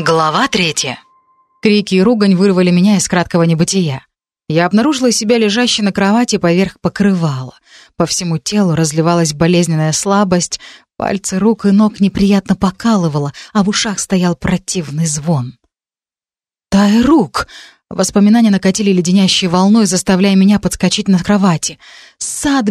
Глава третья. Крики и ругань вырвали меня из краткого небытия. Я обнаружила себя лежащей на кровати поверх покрывала. По всему телу разливалась болезненная слабость, пальцы рук и ног неприятно покалывало, а в ушах стоял противный звон. «Тайрук!» Воспоминания накатили леденящей волной, заставляя меня подскочить на кровати. «Сад!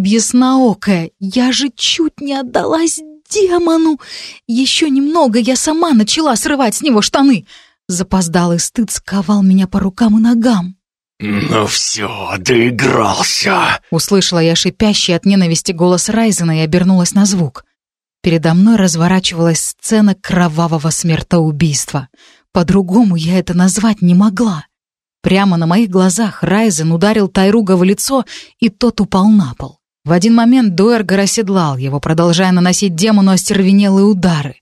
Я же чуть не отдалась демону! Еще немного я сама начала срывать с него штаны!» Запоздалый стыд сковал меня по рукам и ногам. «Ну все, доигрался!» Услышала я шипящий от ненависти голос Райзена и обернулась на звук. Передо мной разворачивалась сцена кровавого смертоубийства. По-другому я это назвать не могла. Прямо на моих глазах Райзен ударил Тайруга в лицо, и тот упал на пол. В один момент Дуэргар оседлал его, продолжая наносить демону остервенелые удары.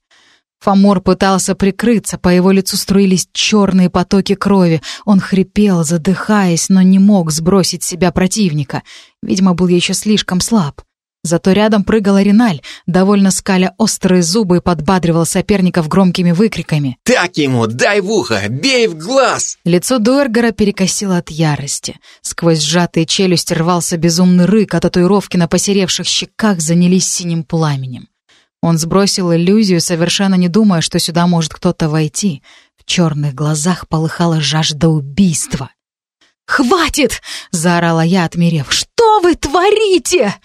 Фомор пытался прикрыться, по его лицу струились черные потоки крови. Он хрипел, задыхаясь, но не мог сбросить себя противника. Видимо, был еще слишком слаб. Зато рядом прыгала Риналь, довольно скаля острые зубы и подбадривал соперников громкими выкриками. «Так ему, дай в ухо, бей в глаз!» Лицо Дуэргера перекосило от ярости. Сквозь сжатые челюсти рвался безумный рык, а татуировки на посеревших щеках занялись синим пламенем. Он сбросил иллюзию, совершенно не думая, что сюда может кто-то войти. В черных глазах полыхала жажда убийства. «Хватит!» — заорала я, отмерев. «Что вы творите?»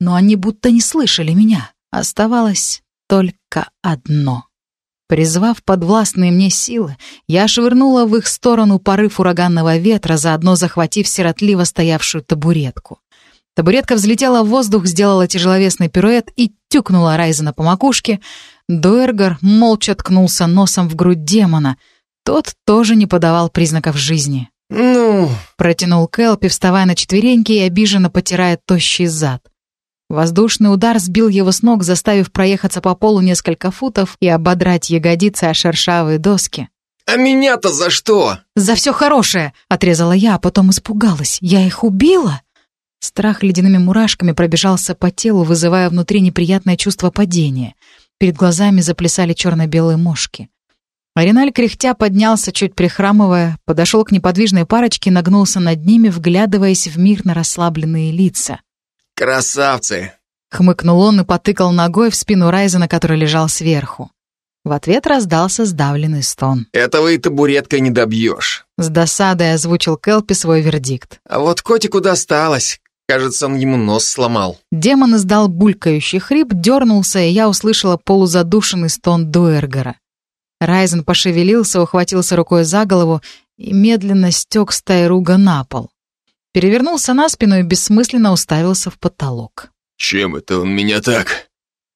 Но они будто не слышали меня. Оставалось только одно. Призвав подвластные мне силы, я швырнула в их сторону порыв ураганного ветра, заодно захватив сиротливо стоявшую табуретку. Табуретка взлетела в воздух, сделала тяжеловесный пируэт и тюкнула Райзена по макушке. Дуэргар молча ткнулся носом в грудь демона. Тот тоже не подавал признаков жизни. «Ну...» — протянул Кэлпи, вставая на четвереньки и обиженно потирая тощий зад. Воздушный удар сбил его с ног, заставив проехаться по полу несколько футов и ободрать ягодицы о шершавые доски. «А меня-то за что?» «За все хорошее!» — отрезала я, а потом испугалась. «Я их убила?» Страх ледяными мурашками пробежался по телу, вызывая внутри неприятное чувство падения. Перед глазами заплясали черно-белые мошки. Ариналь кряхтя поднялся, чуть прихрамывая, подошел к неподвижной парочке, нагнулся над ними, вглядываясь в мирно расслабленные лица. «Красавцы!» — хмыкнул он и потыкал ногой в спину Райзена, который лежал сверху. В ответ раздался сдавленный стон. «Этого и табуреткой не добьешь». С досадой озвучил Келпи свой вердикт. «А вот котику досталось. Кажется, он ему нос сломал». Демон издал булькающий хрип, дернулся, и я услышала полузадушенный стон Дуэргера. Райзен пошевелился, ухватился рукой за голову и медленно стек с Тайруга на пол перевернулся на спину и бессмысленно уставился в потолок. «Чем это он меня так?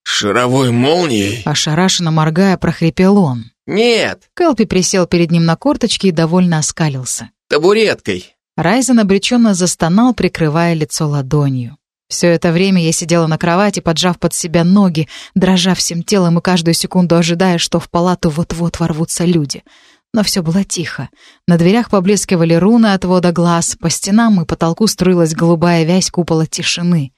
Шаровой молнией?» Ошарашенно моргая, прохрипел он. «Нет!» Кэлпи присел перед ним на корточки и довольно оскалился. «Табуреткой!» Райзен обреченно застонал, прикрывая лицо ладонью. Все это время я сидела на кровати, поджав под себя ноги, дрожа всем телом и каждую секунду ожидая, что в палату вот-вот ворвутся люди — но все было тихо. На дверях поблескивали руны отвода глаз, по стенам и потолку струилась голубая вязь купола тишины.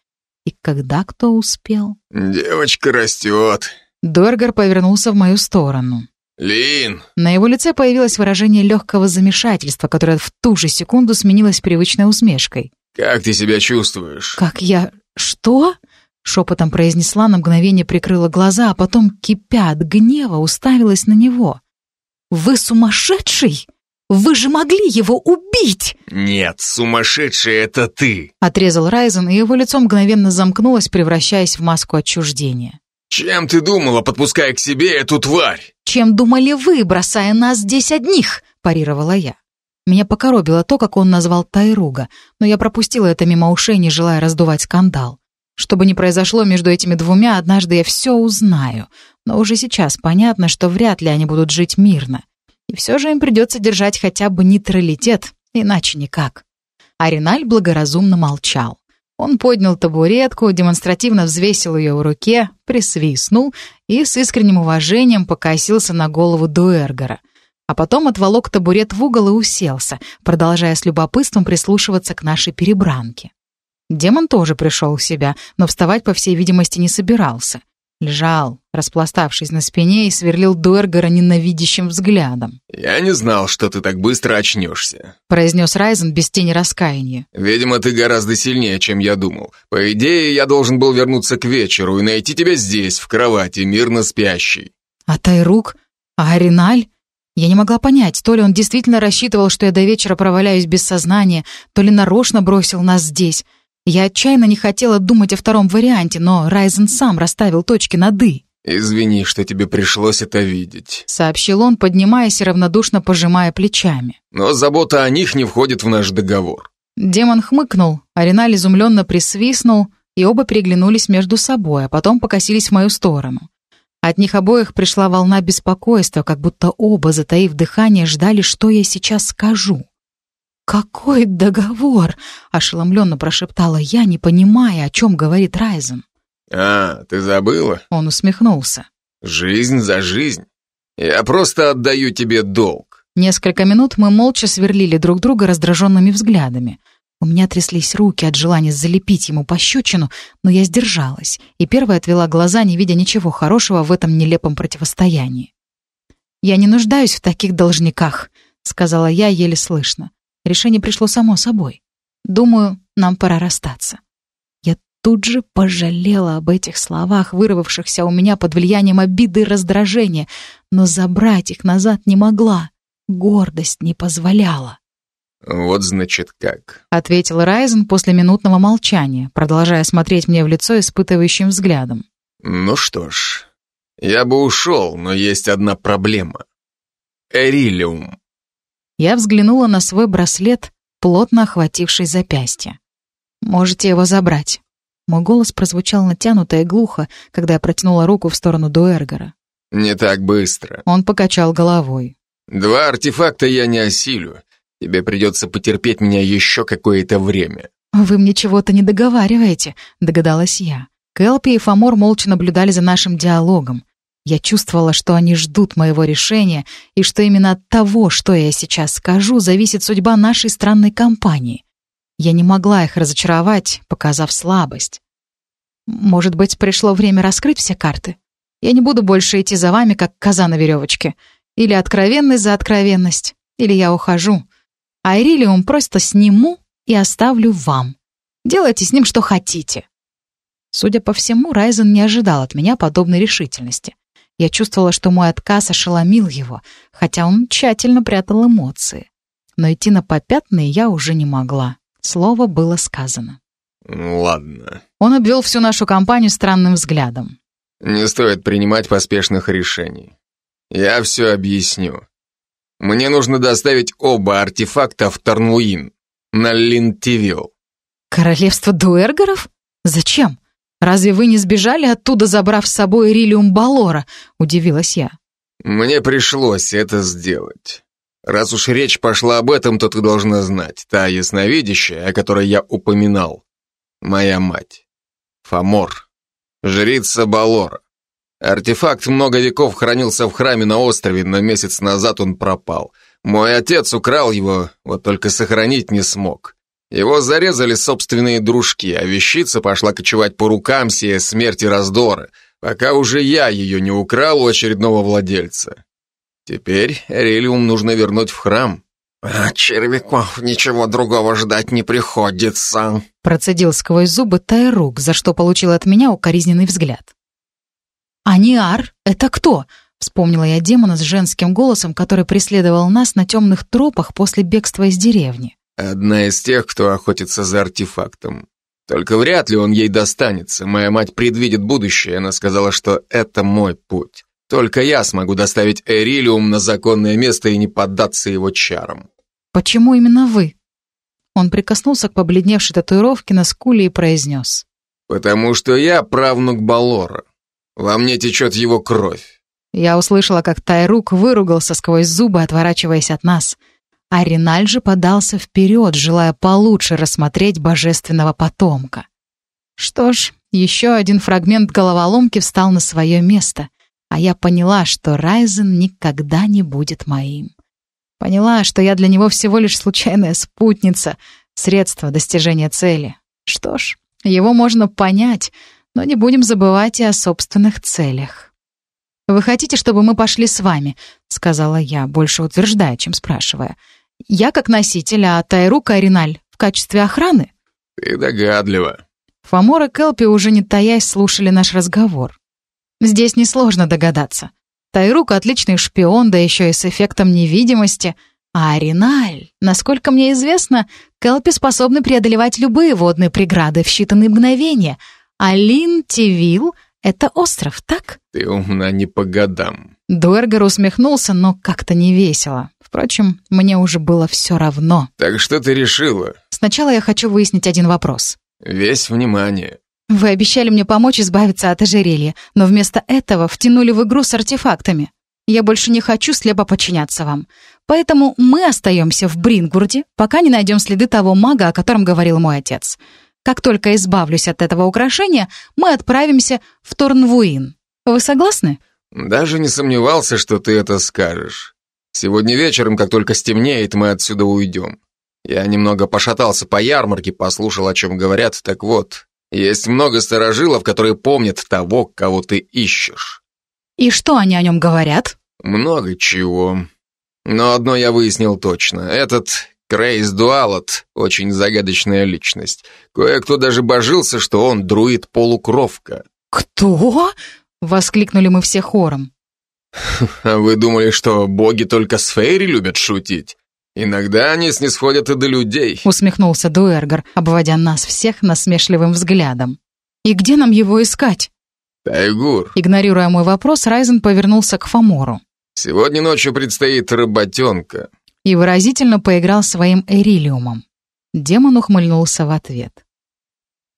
И когда кто успел? «Девочка растет». Доргар повернулся в мою сторону. «Лин!» На его лице появилось выражение легкого замешательства, которое в ту же секунду сменилось привычной усмешкой. «Как ты себя чувствуешь?» «Как я... что?» Шепотом произнесла, на мгновение прикрыла глаза, а потом, кипя от гнева, уставилась на него. «Вы сумасшедший? Вы же могли его убить!» «Нет, сумасшедший — это ты!» Отрезал Райзен, и его лицо мгновенно замкнулось, превращаясь в маску отчуждения. «Чем ты думала, подпуская к себе эту тварь?» «Чем думали вы, бросая нас здесь одних?» — парировала я. Меня покоробило то, как он назвал Тайруга, но я пропустила это мимо ушей, не желая раздувать скандал. Что бы ни произошло между этими двумя, однажды я все узнаю. Но уже сейчас понятно, что вряд ли они будут жить мирно. И все же им придется держать хотя бы нейтралитет, иначе никак. Ариналь благоразумно молчал. Он поднял табуретку, демонстративно взвесил ее в руке, присвистнул и с искренним уважением покосился на голову Дуэргора. А потом отволок табурет в угол и уселся, продолжая с любопытством прислушиваться к нашей перебранке. Демон тоже пришел в себя, но вставать, по всей видимости, не собирался. Лежал, распластавшись на спине и сверлил Дуэргора ненавидящим взглядом. «Я не знал, что ты так быстро очнешься», — произнес Райзен без тени раскаяния. «Видимо, ты гораздо сильнее, чем я думал. По идее, я должен был вернуться к вечеру и найти тебя здесь, в кровати, мирно спящий». «А Тайрук? А Ариналь?» Я не могла понять, то ли он действительно рассчитывал, что я до вечера проваляюсь без сознания, то ли нарочно бросил нас здесь. Я отчаянно не хотела думать о втором варианте, но Райзен сам расставил точки над «и». «Извини, что тебе пришлось это видеть», — сообщил он, поднимаясь и равнодушно пожимая плечами. «Но забота о них не входит в наш договор». Демон хмыкнул, Ариналь изумленно присвистнул, и оба переглянулись между собой, а потом покосились в мою сторону. От них обоих пришла волна беспокойства, как будто оба, затаив дыхание, ждали, что я сейчас скажу. «Какой договор?» — ошеломленно прошептала я, не понимая, о чем говорит Райзен. «А, ты забыла?» Он усмехнулся. «Жизнь за жизнь. Я просто отдаю тебе долг». Несколько минут мы молча сверлили друг друга раздраженными взглядами. У меня тряслись руки от желания залепить ему пощечину, но я сдержалась, и первая отвела глаза, не видя ничего хорошего в этом нелепом противостоянии. «Я не нуждаюсь в таких должниках», — сказала я еле слышно. Решение пришло само собой. «Думаю, нам пора расстаться» тут же пожалела об этих словах, вырвавшихся у меня под влиянием обиды и раздражения, но забрать их назад не могла. Гордость не позволяла. «Вот значит как», — ответил Райзен после минутного молчания, продолжая смотреть мне в лицо испытывающим взглядом. «Ну что ж, я бы ушел, но есть одна проблема. Эрилиум». Я взглянула на свой браслет, плотно охвативший запястье. «Можете его забрать». Мой голос прозвучал натянуто и глухо, когда я протянула руку в сторону Дуэргора. «Не так быстро». Он покачал головой. «Два артефакта я не осилю. Тебе придется потерпеть меня еще какое-то время». «Вы мне чего-то не договариваете», — догадалась я. Кэлпи и Фомор молча наблюдали за нашим диалогом. Я чувствовала, что они ждут моего решения, и что именно от того, что я сейчас скажу, зависит судьба нашей странной компании. Я не могла их разочаровать, показав слабость. Может быть, пришло время раскрыть все карты? Я не буду больше идти за вами, как коза на веревочке. Или откровенность за откровенность, или я ухожу. А Ирилиум просто сниму и оставлю вам. Делайте с ним что хотите. Судя по всему, Райзен не ожидал от меня подобной решительности. Я чувствовала, что мой отказ ошеломил его, хотя он тщательно прятал эмоции. Но идти на попятные я уже не могла. Слово было сказано. «Ладно». Он обвел всю нашу компанию странным взглядом. «Не стоит принимать поспешных решений. Я все объясню. Мне нужно доставить оба артефакта в Тарнуин, на Линтивил». «Королевство дуэргоров? Зачем? Разве вы не сбежали оттуда, забрав с собой Рилиум Балора?» — удивилась я. «Мне пришлось это сделать. Раз уж речь пошла об этом, то ты должна знать. Та ясновидящая, о которой я упоминал, моя мать. Фамор. Жрица Балора. Артефакт много веков хранился в храме на острове, но месяц назад он пропал. Мой отец украл его, вот только сохранить не смог. Его зарезали собственные дружки, а вещица пошла кочевать по рукам, сея смерти раздоры, пока уже я ее не украл у очередного владельца. Теперь Эрелиум нужно вернуть в храм. «От червяков ничего другого ждать не приходится», процедил сквозь зубы Тайрук, за что получил от меня укоризненный взгляд. «Аниар? Это кто?» — вспомнила я демона с женским голосом, который преследовал нас на темных тропах после бегства из деревни. «Одна из тех, кто охотится за артефактом. Только вряд ли он ей достанется. Моя мать предвидит будущее, она сказала, что это мой путь. Только я смогу доставить Эрилиум на законное место и не поддаться его чарам. Почему именно вы? Он прикоснулся к побледневшей татуировке на скуле и произнес. Потому что я правнук Балора. Во мне течет его кровь. Я услышала, как Тайрук выругался сквозь зубы, отворачиваясь от нас. А Риналь же подался вперед, желая получше рассмотреть божественного потомка. Что ж, еще один фрагмент головоломки встал на свое место а я поняла, что Райзен никогда не будет моим. Поняла, что я для него всего лишь случайная спутница, средство достижения цели. Что ж, его можно понять, но не будем забывать и о собственных целях. «Вы хотите, чтобы мы пошли с вами?» — сказала я, больше утверждая, чем спрашивая. «Я как носитель, а Тайрука Ариналь в качестве охраны?» «Ты догадлива». Фомор и Келпи уже не таясь слушали наш разговор. Здесь несложно догадаться. Тайрук — отличный шпион, да еще и с эффектом невидимости. А Ариналь, насколько мне известно, Келпи способны преодолевать любые водные преграды в считанные мгновения. А Лин Тивил — это остров, так? Ты умна не по годам. Дуэргер усмехнулся, но как-то не весело. Впрочем, мне уже было все равно. Так что ты решила? Сначала я хочу выяснить один вопрос. Весь внимание. Вы обещали мне помочь избавиться от ожерелья, но вместо этого втянули в игру с артефактами. Я больше не хочу слепо подчиняться вам. Поэтому мы остаемся в Брингурде, пока не найдем следы того мага, о котором говорил мой отец. Как только избавлюсь от этого украшения, мы отправимся в Торнвуин. Вы согласны? Даже не сомневался, что ты это скажешь. Сегодня вечером, как только стемнеет, мы отсюда уйдем. Я немного пошатался по ярмарке, послушал, о чем говорят. Так вот, есть много старожилов, которые помнят того, кого ты ищешь. И что они о нем говорят? Много чего. Но одно я выяснил точно. Этот Крейс Дуалот очень загадочная личность. Кое-кто даже божился, что он друид-полукровка. «Кто?» — воскликнули мы все хором. «А вы думали, что боги только с Фейри любят шутить? Иногда они снисходят и до людей. Усмехнулся Дуэргар, обводя нас всех насмешливым взглядом. И где нам его искать? Тайгур. Игнорируя мой вопрос, Райзен повернулся к Фомору. Сегодня ночью предстоит работенка. И выразительно поиграл своим эрилиумом. Демон ухмыльнулся в ответ.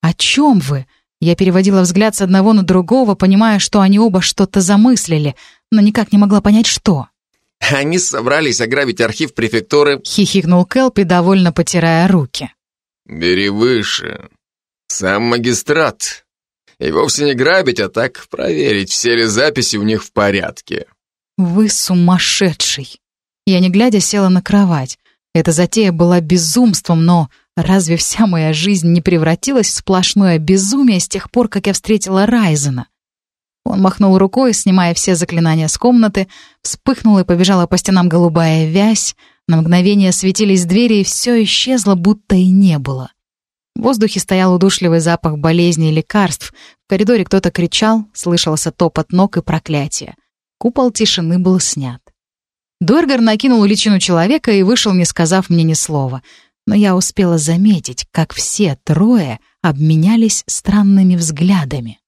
«О чем вы?» Я переводила взгляд с одного на другого, понимая, что они оба что-то замыслили, но никак не могла понять, что. Они собрались ограбить архив префектуры. Хихикнул Келпи, довольно потирая руки. Бери выше. Сам магистрат. И вовсе не грабить, а так проверить, все ли записи у них в порядке. Вы сумасшедший. Я не глядя села на кровать. Эта затея была безумством, но разве вся моя жизнь не превратилась в сплошное безумие с тех пор, как я встретила Райзена? Он махнул рукой, снимая все заклинания с комнаты, вспыхнула и побежала по стенам голубая вязь, на мгновение светились двери, и все исчезло, будто и не было. В воздухе стоял удушливый запах болезней и лекарств, в коридоре кто-то кричал, слышался топот ног и проклятие. Купол тишины был снят. Дуэргар накинул личину человека и вышел, не сказав мне ни слова. Но я успела заметить, как все трое обменялись странными взглядами.